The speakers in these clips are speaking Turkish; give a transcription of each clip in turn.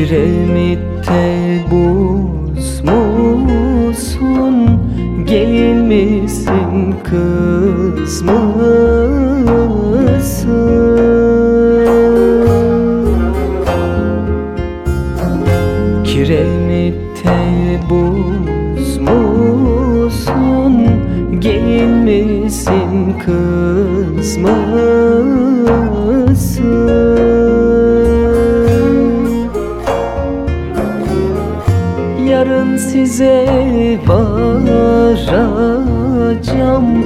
Kiremitte buz musun Gelin misin kız mısın? Kiremitte buz musun Gelin misin kız mısın size varacağım.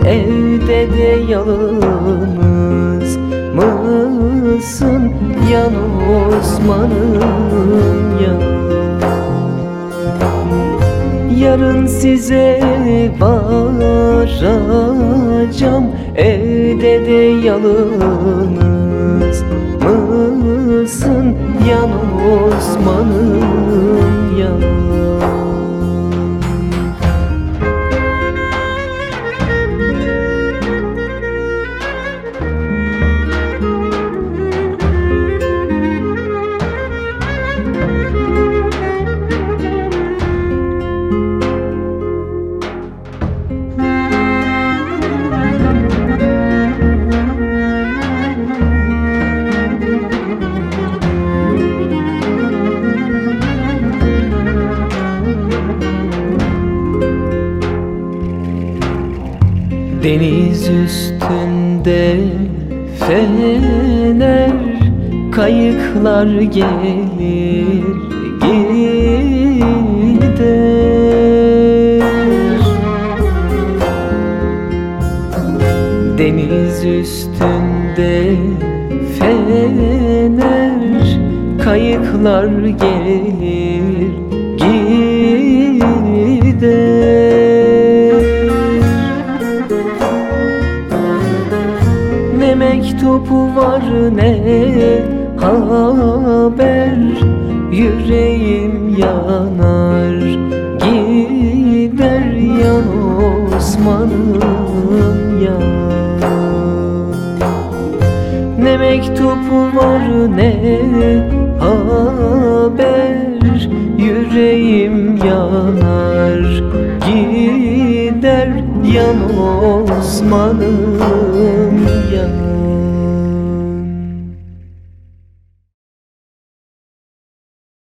Evde de yalnız mısın? Yan Osman'ım yan Yarın size varacağım. Evde de yalnız mısın? Yan Osman'ım Deniz üstünde fener Kayıklar gelir gider. Deniz üstünde fener Kayıklar gelir mektubu var ne haber Yüreğim yanar gider yan Osman'ım yan Ne mektubu var ne haber? Yüreğim yanar gider yan Osman'ım